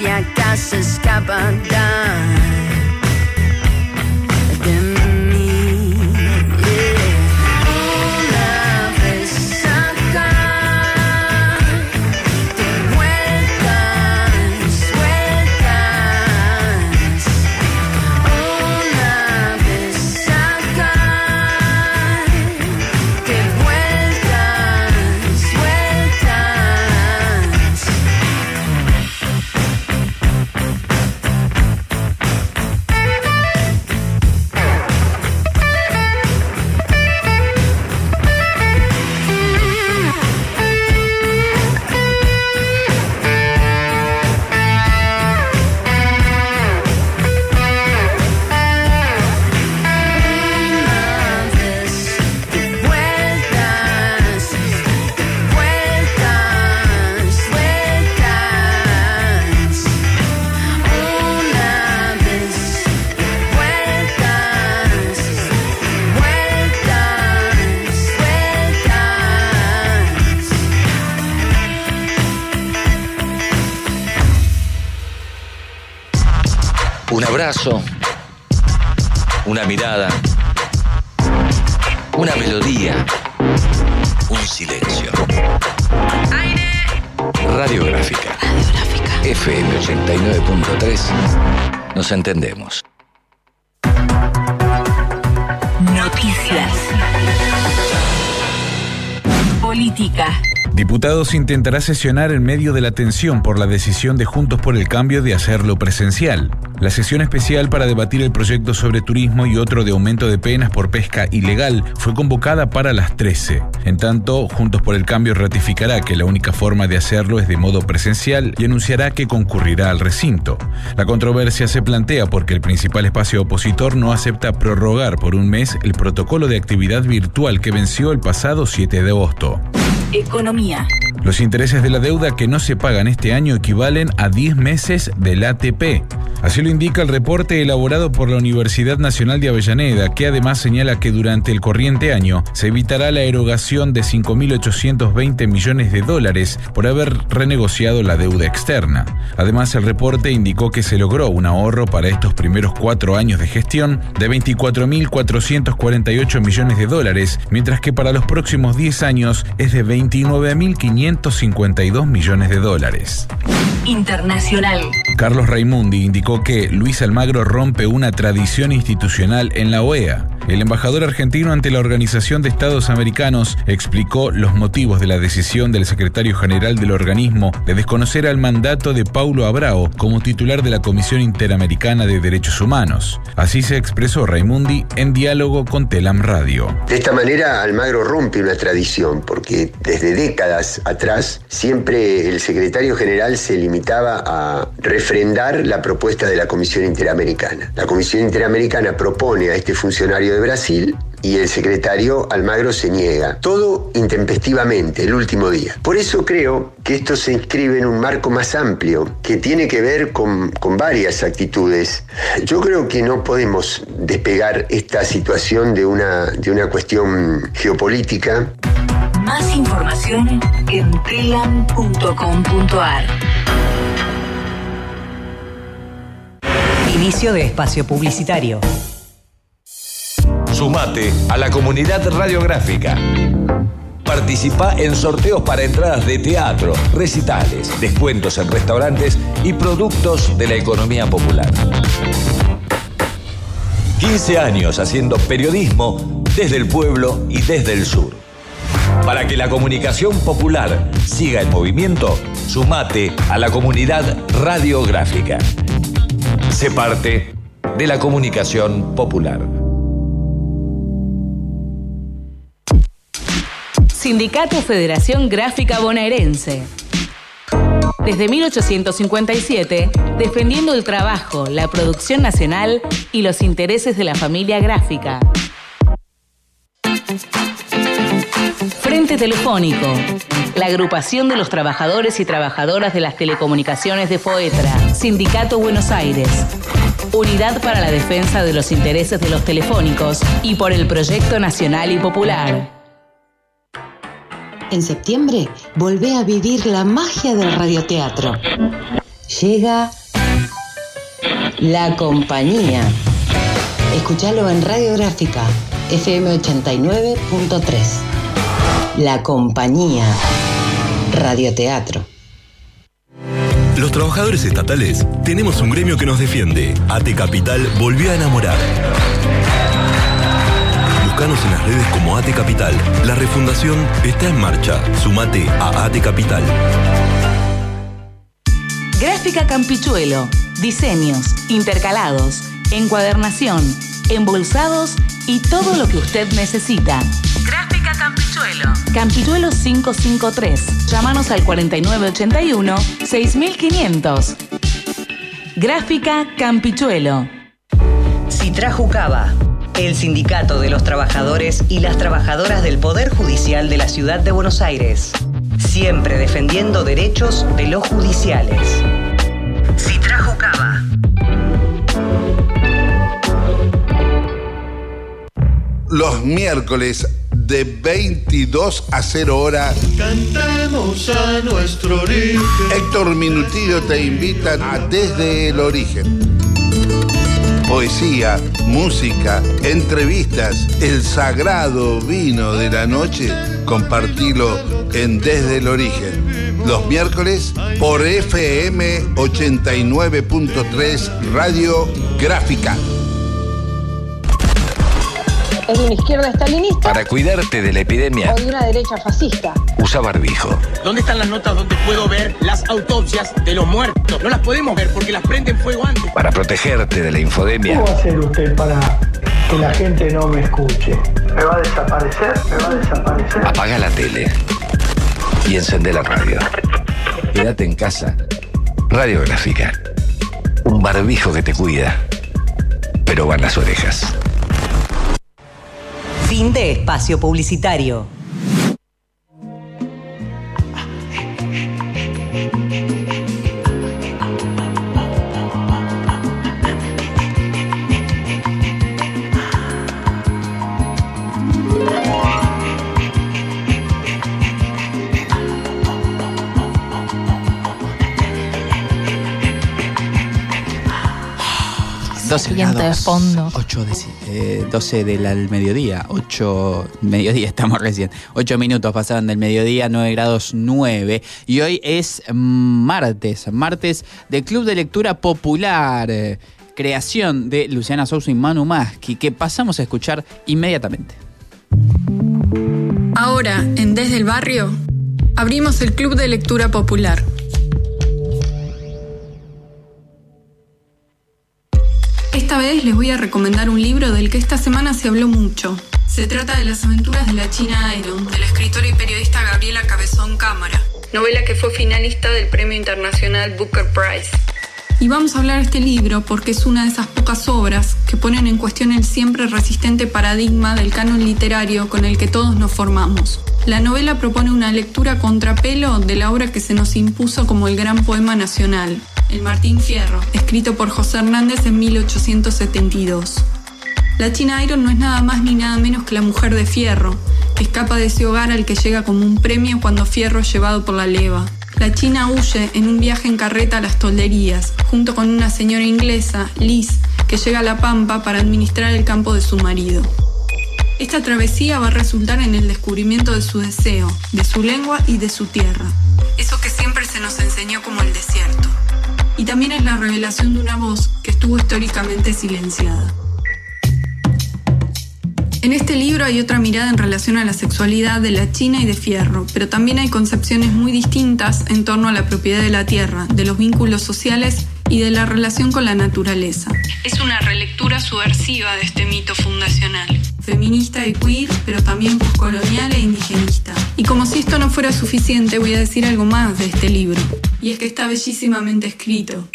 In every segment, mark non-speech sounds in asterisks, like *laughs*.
que nadie acá se escapa de una mirada, una melodía, un silencio. Radiográfica. FM 89.3. Nos entendemos. Noticias. Política. Diputados intentará sesionar en medio de la tensión por la decisión de Juntos por el Cambio de hacerlo presencial. La sesión especial para debatir el proyecto sobre turismo y otro de aumento de penas por pesca ilegal fue convocada para las 13. En tanto, Juntos por el Cambio ratificará que la única forma de hacerlo es de modo presencial y anunciará que concurrirá al recinto. La controversia se plantea porque el principal espacio opositor no acepta prorrogar por un mes el protocolo de actividad virtual que venció el pasado 7 de agosto. Economía. Los intereses de la deuda que no se pagan este año equivalen a 10 meses del ATP. Así lo indica el reporte elaborado por la Universidad Nacional de Avellaneda, que además señala que durante el corriente año se evitará la erogación de 5.820 millones de dólares por haber renegociado la deuda externa. Además, el reporte indicó que se logró un ahorro para estos primeros cuatro años de gestión de 24.448 millones de dólares, mientras que para los próximos 10 años es de 29.552 millones de dólares. Internacional. Carlos Raimundi indicó que Luis Almagro rompe una tradición institucional en la OEA. El embajador argentino ante la Organización de Estados Americanos explicó los motivos de la decisión del secretario general del organismo de desconocer al mandato de Paulo Abrao como titular de la Comisión Interamericana de Derechos Humanos. Así se expresó Raimundi en diálogo con Telam Radio. De esta manera, Almagro rompe una tradición, porque desde décadas atrás siempre el secretario general se limitaba a refrendar la propuesta de la Comisión Interamericana. La Comisión Interamericana propone a este funcionario de Brasil y el secretario Almagro se niega. Todo intempestivamente, el último día. Por eso creo que esto se inscribe en un marco más amplio que tiene que ver con, con varias actitudes. Yo creo que no podemos despegar esta situación de una, de una cuestión geopolítica. Más información en telam.com.ar. Inicio de espacio publicitario. Sumate a la comunidad radiográfica. Participa en sorteos para entradas de teatro, recitales, descuentos en restaurantes y productos de la economía popular. 15 años haciendo periodismo desde el pueblo y desde el sur. Para que la comunicación popular siga en movimiento, sumate a la comunidad radiográfica. Sé parte de la comunicación popular. Sindicato Federación Gráfica Bonaerense. Desde 1857, defendiendo el trabajo, la producción nacional y los intereses de la familia gráfica. Frente Telefónico La agrupación de los trabajadores y trabajadoras de las telecomunicaciones de FOETRA, Sindicato Buenos Aires. Unidad para la defensa de los intereses de los telefónicos y por el proyecto nacional y popular. En septiembre, volvé a vivir la magia del radioteatro. Llega La Compañía. Escuchalo en Radiográfica, FM 89.3. La Compañía. Radioteatro. Los trabajadores estatales tenemos un gremio que nos defiende. AT Capital volvió a enamorar. En las redes como AT Capital. La refundación está en marcha. Sumate a AT Capital. Gráfica Campichuelo. Diseños, intercalados, encuadernación, embolsados y todo lo que usted necesita. Gráfica Campichuelo. Campichuelo 553. Llámanos al 4981-6500. Gráfica Campichuelo. Citrajucaba, el sindicato de los trabajadores y las trabajadoras del Poder Judicial de la Ciudad de Buenos Aires. Siempre defendiendo derechos de los judiciales. Citrajucaba. Los miércoles de 22 a 0 hora, Cantemos a nuestro origen. Héctor Minutillo te invita a Desde el Origen. Poesía, música, entrevistas, el sagrado vino de la noche, compartilo en Desde el Origen. Los miércoles por FM 89.3 Radio Gráfica. ¿Es de una izquierda estalinista Para cuidarte de la epidemia, o de una derecha fascista? usa barbijo. ¿Dónde están las notas donde puedo ver las autopsias de los muertos? No las podemos ver porque las prenden fuego antes. Para protegerte de la infodemia, ¿Cómo va a hacer usted para que la gente no me escuche? ¿Me va a desaparecer? ¿Me va a desaparecer? apaga la tele y encende la radio. Quédate en casa. Radiográfica. Un barbijo que te cuida, pero van las orejas. De espacio publicitario. Viento de fondo. 8 de, eh, 12 del al mediodía. 8. Mediodía *laughs* estamos recién. 8 minutos pasaban del mediodía, 9 grados 9. Y hoy es martes. Martes de Club de Lectura Popular. eh, creación de Luciana Sousa y Manu Maschi, que pasamos a escuchar inmediatamente. Ahora, en Desde el Barrio, abrimos el Club de Lectura Popular. Esta vez les voy a recomendar un libro del que esta semana se habló mucho. Se trata de las aventuras de la China Iron, de la escritora y periodista Gabriela Cabezón Cámara, novela que fue finalista del Premio Internacional Booker Prize. Y vamos a hablar de este libro porque es una de esas pocas obras que ponen en cuestión el siempre resistente paradigma del canon literario con el que todos nos formamos. La novela propone una lectura contrapelo de la obra que se nos impuso como el gran poema nacional, El Martín Fierro, escrito por José Hernández en 1872. La China Iron no es nada más ni nada menos que la mujer de Fierro, que escapa de ese hogar al que llega como un premio cuando Fierro es llevado por la leva. La China huye en un viaje en carreta a las tolderías, junto con una señora inglesa, Liz, que llega a La Pampa para administrar el campo de su marido. Esta travesía va a resultar en el descubrimiento de su deseo, de su lengua y de su tierra. Eso que siempre se nos enseñó como el desierto. Y también es la revelación de una voz que estuvo históricamente silenciada. En este libro hay otra mirada en relación a la sexualidad de la China y de Fierro, pero también hay concepciones muy distintas en torno a la propiedad de la tierra, de los vínculos sociales y de la relación con la naturaleza. Es una relectura subversiva de este mito fundacional, feminista y queer, pero también postcolonial e indigenista. Y como si esto no fuera suficiente, voy a decir algo más de este libro, y es que está bellísimamente escrito.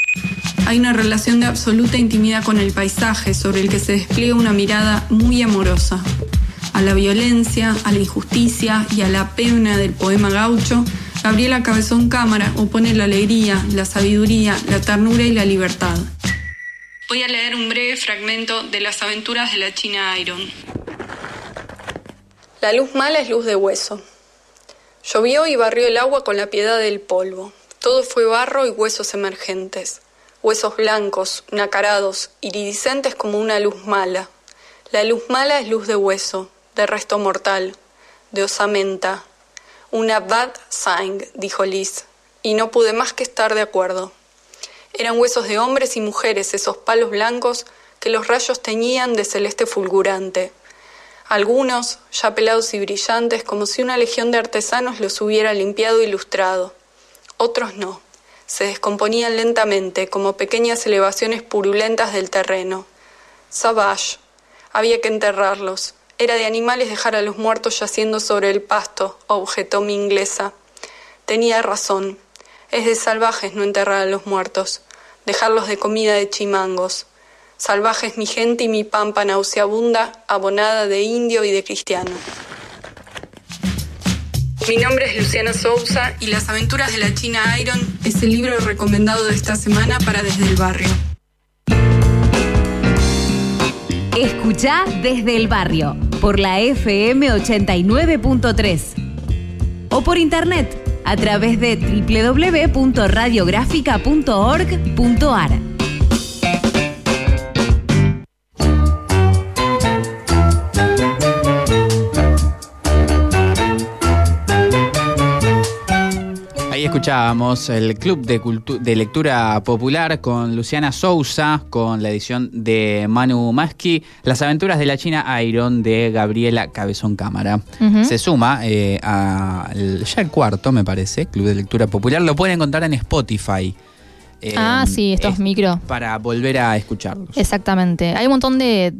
Hay una relación de absoluta intimidad con el paisaje sobre el que se despliega una mirada muy amorosa. a la violencia, a la injusticia y a la pena del poema gaucho, Gabriela Cabezón Cámara opone la alegría, la sabiduría, la ternura y la libertad. Voy a leer un breve fragmento de las aventuras de la China Iron. La luz mala es luz de hueso. Llovió y barrió el agua con la piedad del polvo. Todo fue barro y huesos emergentes. Huesos blancos, nacarados, iridiscentes como una luz mala. La luz mala es luz de hueso, de resto mortal, de osamenta. Una bad sign, dijo Liz, y no pude más que estar de acuerdo. Eran huesos de hombres y mujeres esos palos blancos que los rayos teñían de celeste fulgurante. Algunos, ya pelados y brillantes, como si una legión de artesanos los hubiera limpiado e ilustrado. Otros no. Se descomponían lentamente, como pequeñas elevaciones purulentas del terreno. Savage. Había que enterrarlos. Era de animales dejar a los muertos yaciendo sobre el pasto, objetó mi inglesa. Tenía razón. Es de salvajes no enterrar a los muertos, dejarlos de comida de chimangos. Salvajes mi gente y mi pampa nauseabunda, abonada de indio y de cristiano. Mi nombre es Luciana Sousa y Las aventuras de la China Iron es el libro recomendado de esta semana para Desde el Barrio. Escucha desde el barrio por la FM 89.3 o por internet a través de www.radiográfica.org.ar. escuchábamos el Club de, Cultu- de Lectura Popular con Luciana Sousa, con la edición de Manu Maski, Las aventuras de la China Iron de Gabriela Cabezón Cámara. Se suma eh, a el- ya el cuarto, me parece, Club de Lectura Popular. Lo pueden encontrar en Spotify. Eh, ah, sí, estos es micro. Para volver a escucharlos. Exactamente. Hay un montón de,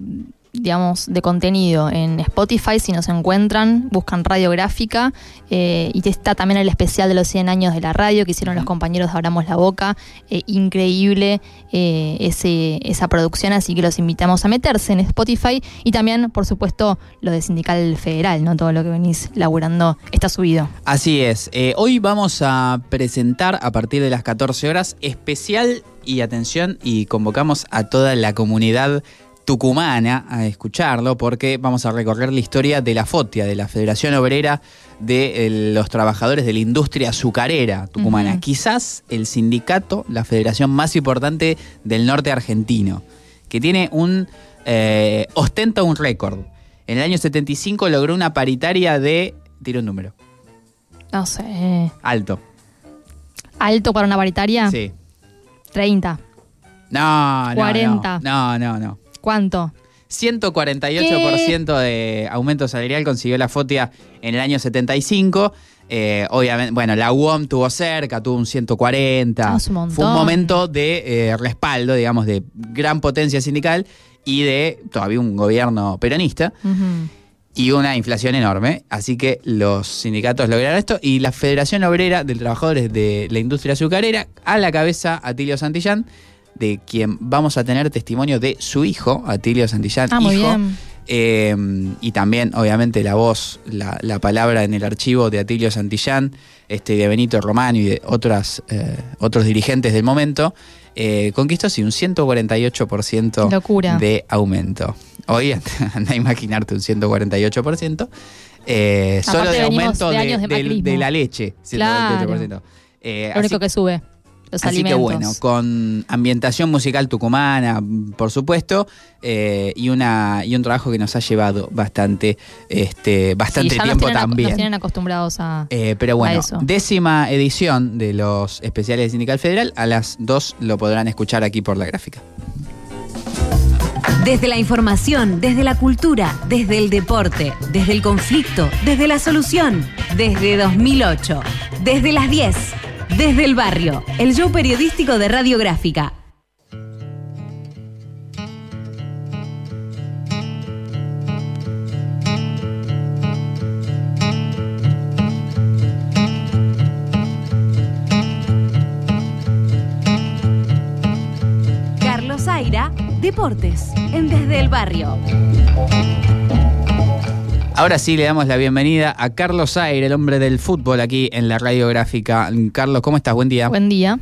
digamos, de contenido en Spotify. Si nos encuentran, buscan radiográfica. eh, y está también el especial de los 100 años de la radio que hicieron los compañeros de Abramos la Boca. Eh, increíble eh, ese, esa producción, así que los invitamos a meterse en Spotify. Y también, por supuesto, lo de Sindical Federal, ¿no? Todo lo que venís laburando está subido. Así es. Eh, hoy vamos a presentar a partir de las 14 horas especial y atención y convocamos a toda la comunidad tucumana a escucharlo porque vamos a recorrer la historia de la FOTIA, de la Federación Obrera de eh, los Trabajadores de la Industria Azucarera Tucumana. Quizás el sindicato, la federación más importante del norte argentino, que tiene un... eh, ostenta un récord. En el año 75 logró una paritaria de... Tiro un número. No sé. Alto. ¿Alto para una paritaria? Sí. 30. No, no. 40. No, no, no. ¿Cuánto? 148% de aumento salarial consiguió la FOTIA en el año 75. Eh, obviamente, bueno, la UOM tuvo cerca, tuvo un 140. Ah, es un. Fue un momento de eh, respaldo, digamos, de gran potencia sindical y de todavía un gobierno peronista y una inflación enorme. Así que los sindicatos lograron esto y la Federación Obrera de Trabajadores de la Industria Azucarera, a la cabeza Atilio Santillán, de quien vamos a tener testimonio de su hijo, Atilio Santillán, Ah, muy hijo. bien. Eh, y también, obviamente, la voz, la, la palabra en el archivo de Atilio Santillán, este, de Benito Romano y de otras, eh, otros dirigentes del momento, eh, conquistó sí un 148% Locura. de aumento. Hoy *laughs* anda a imaginarte un 148%. eh, solo de aumento de de, de de la leche, 148%. Eh, Lo único así- que sube. Los Así alimentos. que bueno, con ambientación musical tucumana, por supuesto, eh, y una y un trabajo que nos ha llevado bastante, este, bastante Sí, ya nos tiempo tienen ac- también. Nos tienen acostumbrados a. Eh, pero a bueno, eso. décima edición de los especiales de Sindical Federal. A las dos lo podrán escuchar aquí por la gráfica. Desde la información, desde la cultura, desde el deporte, desde el conflicto, desde la solución, desde 2008, desde las 10, desde el barrio, el show periodístico de Radiográfica. Carlos Aira, Deportes, en Desde el Barrio. Ahora sí le damos la bienvenida a Carlos Aire, el hombre del fútbol aquí en la radiográfica. Carlos, ¿cómo estás? Buen día. Buen día.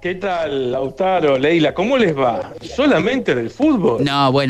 ¿Qué tal, Lautaro, Leila? ¿Cómo les va? ¿Solamente del fútbol? No, bueno,